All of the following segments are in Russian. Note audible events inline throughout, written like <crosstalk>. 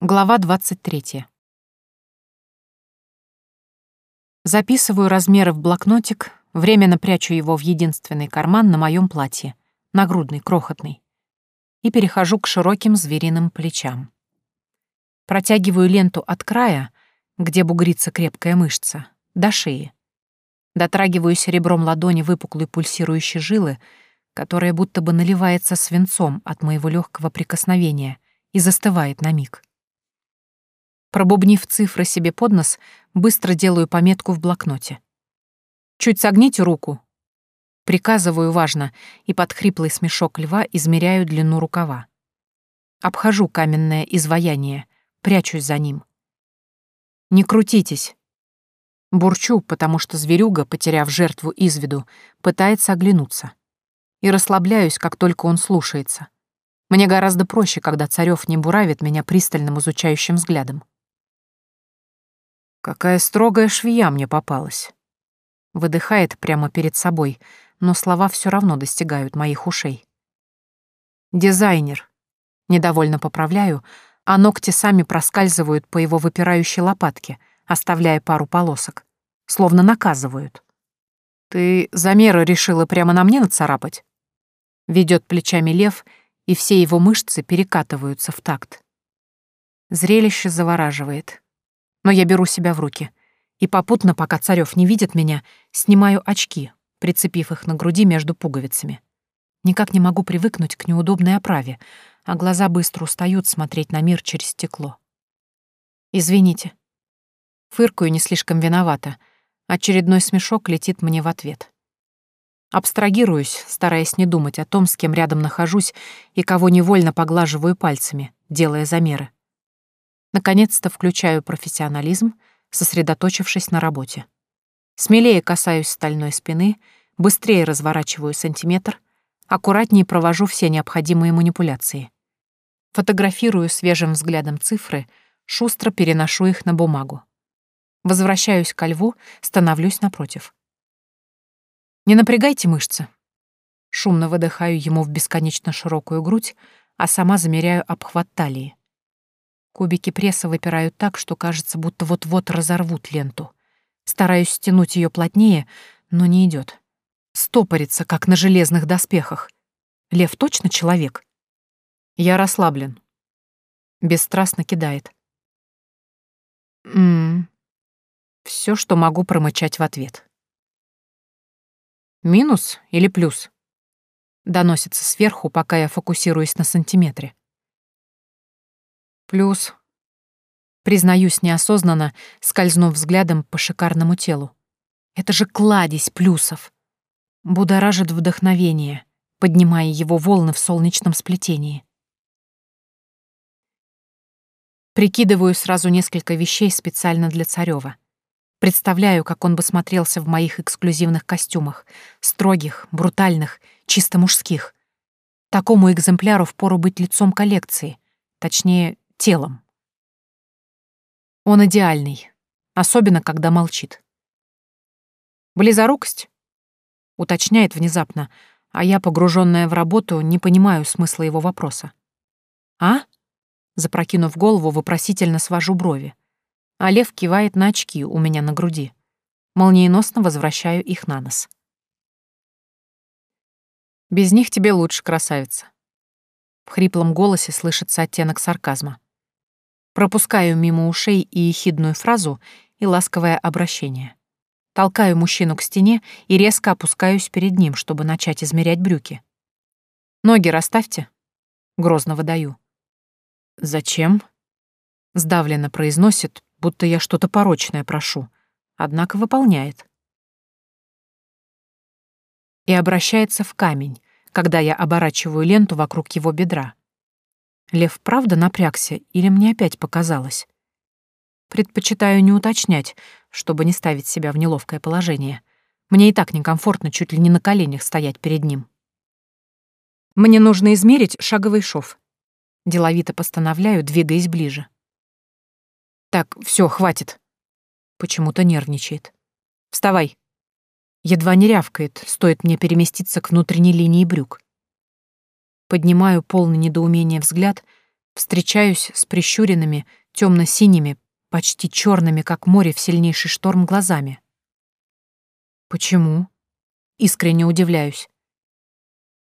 Глава 23. Записываю размеры в блокнотик, временно прячу его в единственный карман на моем платье, нагрудный, крохотный, и перехожу к широким звериным плечам. Протягиваю ленту от края, где бугрится крепкая мышца, до шеи. Дотрагиваюсь ребром ладони выпуклой пульсирующей жилы, которая будто бы наливается свинцом от моего легкого прикосновения и застывает на миг. Пробубнив цифры себе под нос, быстро делаю пометку в блокноте. «Чуть согните руку». Приказываю важно, и под хриплый смешок льва измеряю длину рукава. Обхожу каменное изваяние, прячусь за ним. «Не крутитесь». Бурчу, потому что зверюга, потеряв жертву из виду, пытается оглянуться. И расслабляюсь, как только он слушается. Мне гораздо проще, когда Царёв не буравит меня пристальным изучающим взглядом. Какая строгая швея мне попалась. Выдыхает прямо перед собой, но слова все равно достигают моих ушей. Дизайнер. Недовольно поправляю, а ногти сами проскальзывают по его выпирающей лопатке, оставляя пару полосок. Словно наказывают. Ты замеры решила прямо на мне нацарапать? Ведет плечами лев, и все его мышцы перекатываются в такт. Зрелище завораживает но я беру себя в руки. И попутно, пока Царёв не видит меня, снимаю очки, прицепив их на груди между пуговицами. Никак не могу привыкнуть к неудобной оправе, а глаза быстро устают смотреть на мир через стекло. «Извините». Фыркаю не слишком виновата. Очередной смешок летит мне в ответ. Абстрагируюсь, стараясь не думать о том, с кем рядом нахожусь и кого невольно поглаживаю пальцами, делая замеры. Наконец-то включаю профессионализм, сосредоточившись на работе. Смелее касаюсь стальной спины, быстрее разворачиваю сантиметр, аккуратнее провожу все необходимые манипуляции. Фотографирую свежим взглядом цифры, шустро переношу их на бумагу. Возвращаюсь ко льву, становлюсь напротив. «Не напрягайте мышцы». Шумно выдыхаю ему в бесконечно широкую грудь, а сама замеряю обхват талии. Кубики пресса выпирают так, что кажется, будто вот-вот разорвут ленту. Стараюсь стянуть ее плотнее, но не идет. Стопорится, как на железных доспехах. Лев точно человек? Я расслаблен. Бесстрастно кидает. Ммм. Все, что могу промычать в ответ. Минус или плюс? Доносится сверху, пока я фокусируюсь на сантиметре. Плюс. Признаюсь неосознанно, скользнув взглядом по шикарному телу. Это же кладезь плюсов. Будоражит вдохновение, поднимая его волны в солнечном сплетении. Прикидываю сразу несколько вещей специально для Царёва. Представляю, как он бы смотрелся в моих эксклюзивных костюмах, строгих, брутальных, чисто мужских. Такому экземпляру впору быть лицом коллекции, точнее, телом. Он идеальный, особенно когда молчит. «Близорукость?» — уточняет внезапно, а я, погруженная в работу, не понимаю смысла его вопроса. «А?» — запрокинув голову, вопросительно свожу брови. А Лев кивает на очки у меня на груди. Молниеносно возвращаю их на нос. «Без них тебе лучше, красавица». В хриплом голосе слышится оттенок сарказма. Пропускаю мимо ушей и ехидную фразу, и ласковое обращение. Толкаю мужчину к стене и резко опускаюсь перед ним, чтобы начать измерять брюки. «Ноги расставьте», — грозно выдаю. «Зачем?» — сдавленно произносит, будто я что-то порочное прошу, однако выполняет. И обращается в камень, когда я оборачиваю ленту вокруг его бедра. Лев правда напрягся или мне опять показалось? Предпочитаю не уточнять, чтобы не ставить себя в неловкое положение. Мне и так некомфортно чуть ли не на коленях стоять перед ним. Мне нужно измерить шаговый шов. Деловито постановляю, двигаясь ближе. Так, все, хватит. Почему-то нервничает. Вставай. Едва не рявкает, стоит мне переместиться к внутренней линии брюк. Поднимаю полный недоумения взгляд, Встречаюсь с прищуренными, темно-синими, почти черными, как море в сильнейший шторм, глазами. Почему? Искренне удивляюсь.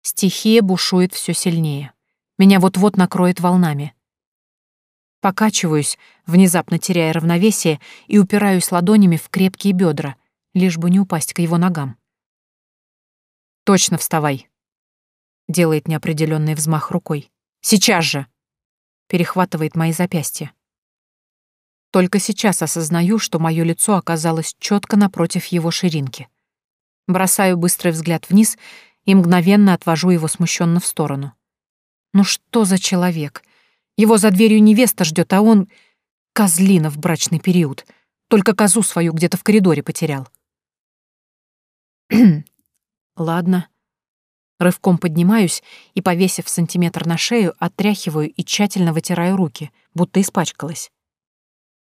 Стихия бушует все сильнее. Меня вот-вот накроет волнами. Покачиваюсь, внезапно теряя равновесие, и упираюсь ладонями в крепкие бедра, лишь бы не упасть к его ногам. «Точно вставай!» — делает неопределенный взмах рукой. «Сейчас же!» — перехватывает мои запястья. Только сейчас осознаю, что мое лицо оказалось четко напротив его ширинки. Бросаю быстрый взгляд вниз и мгновенно отвожу его смущенно в сторону. Ну что за человек? Его за дверью невеста ждет, а он... Козлина в брачный период. Только козу свою где-то в коридоре потерял. <clears throat> Ладно. Рывком поднимаюсь и, повесив сантиметр на шею, отряхиваю и тщательно вытираю руки, будто испачкалась.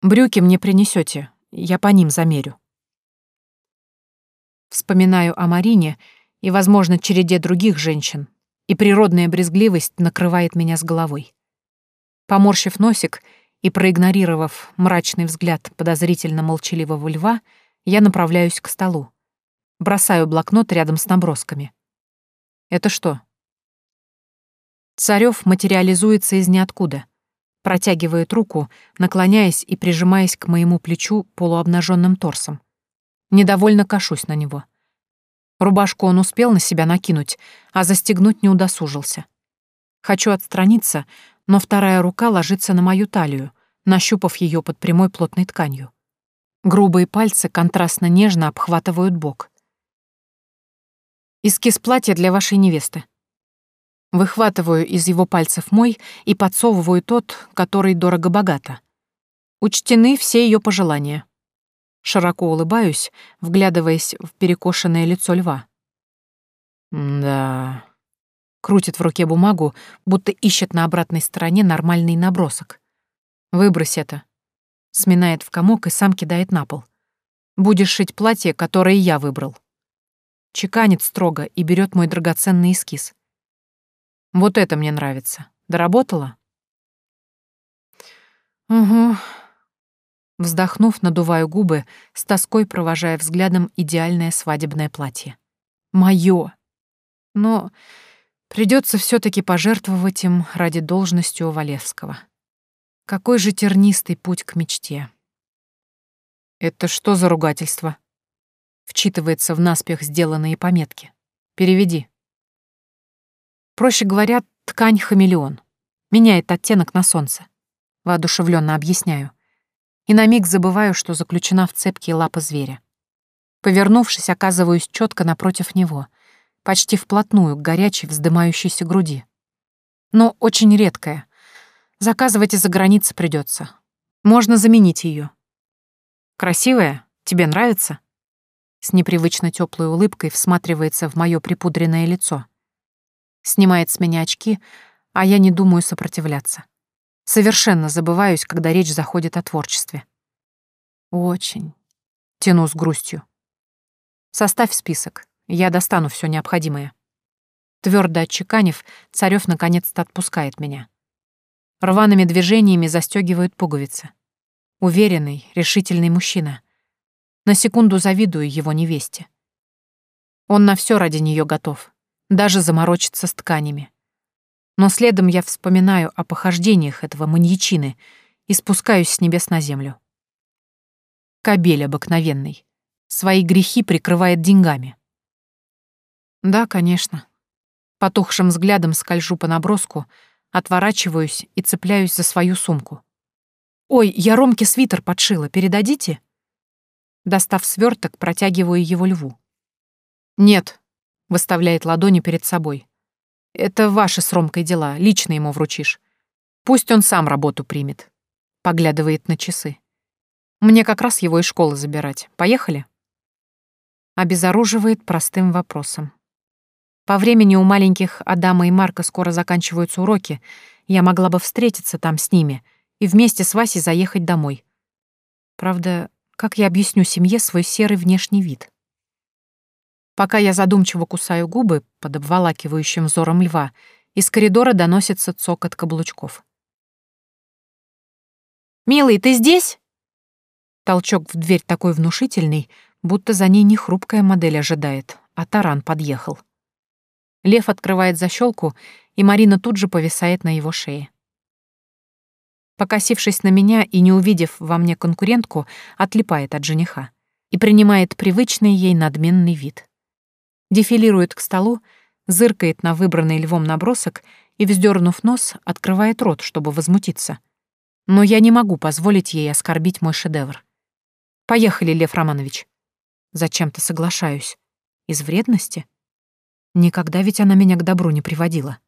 Брюки мне принесете, я по ним замерю. Вспоминаю о Марине и, возможно, череде других женщин, и природная брезгливость накрывает меня с головой. Поморщив носик и проигнорировав мрачный взгляд подозрительно молчаливого льва, я направляюсь к столу. Бросаю блокнот рядом с набросками. Это что? Царёв материализуется из ниоткуда. Протягивает руку, наклоняясь и прижимаясь к моему плечу полуобнаженным торсом. Недовольно кашусь на него. Рубашку он успел на себя накинуть, а застегнуть не удосужился. Хочу отстраниться, но вторая рука ложится на мою талию, нащупав ее под прямой плотной тканью. Грубые пальцы контрастно нежно обхватывают бок. «Эскиз платья для вашей невесты». Выхватываю из его пальцев мой и подсовываю тот, который дорого-богато. Учтены все ее пожелания. Широко улыбаюсь, вглядываясь в перекошенное лицо льва. «Да...» Крутит в руке бумагу, будто ищет на обратной стороне нормальный набросок. «Выбрось это». Сминает в комок и сам кидает на пол. «Будешь шить платье, которое я выбрал». Чеканит строго и берет мой драгоценный эскиз. «Вот это мне нравится. Доработала?» «Угу», Вздохнув, надуваю губы, с тоской провожая взглядом идеальное свадебное платье. Моё! Но придется все таки пожертвовать им ради должности у Валевского. Какой же тернистый путь к мечте. «Это что за ругательство?» Вчитывается в наспех сделанные пометки. «Переведи». Проще говоря, ткань хамелеон. Меняет оттенок на солнце. Воодушевленно объясняю и на миг забываю, что заключена в цепкие лапы зверя. Повернувшись, оказываюсь четко напротив него, почти вплотную к горячей вздымающейся груди. Но очень редкая. Заказывать из-за границы придется. Можно заменить ее. Красивая? Тебе нравится? С непривычно теплой улыбкой всматривается в мое припудренное лицо. Снимает с меня очки, а я не думаю сопротивляться. Совершенно забываюсь, когда речь заходит о творчестве. Очень. Тяну с грустью. Составь список, я достану все необходимое. Твердо отчеканив, Царев наконец-то отпускает меня. Рваными движениями застегивают пуговицы. Уверенный, решительный мужчина. На секунду завидую его невесте. Он на все ради нее готов, даже заморочиться с тканями. Но следом я вспоминаю о похождениях этого маньячины и спускаюсь с небес на землю. Кобель обыкновенный. Свои грехи прикрывает деньгами. Да, конечно. Потухшим взглядом скольжу по наброску, отворачиваюсь и цепляюсь за свою сумку. «Ой, я Ромке свитер подшила, передадите?» Достав сверток, протягиваю его льву. «Нет», — выставляет ладони перед собой. Это ваши с Ромкой дела, лично ему вручишь. Пусть он сам работу примет. Поглядывает на часы. Мне как раз его из школы забирать. Поехали? Обезоруживает простым вопросом. По времени у маленьких Адама и Марка скоро заканчиваются уроки. Я могла бы встретиться там с ними и вместе с Васей заехать домой. Правда, как я объясню семье свой серый внешний вид? Пока я задумчиво кусаю губы под обволакивающим взором льва, из коридора доносится цокот каблучков. «Милый, ты здесь?» Толчок в дверь такой внушительный, будто за ней не хрупкая модель ожидает, а таран подъехал. Лев открывает защелку, и Марина тут же повисает на его шее. Покосившись на меня и не увидев во мне конкурентку, отлипает от жениха и принимает привычный ей надменный вид. Дефилирует к столу, зыркает на выбранный львом набросок и, вздернув нос, открывает рот, чтобы возмутиться. Но я не могу позволить ей оскорбить мой шедевр. Поехали, Лев Романович. Зачем-то соглашаюсь. Из вредности? Никогда ведь она меня к добру не приводила.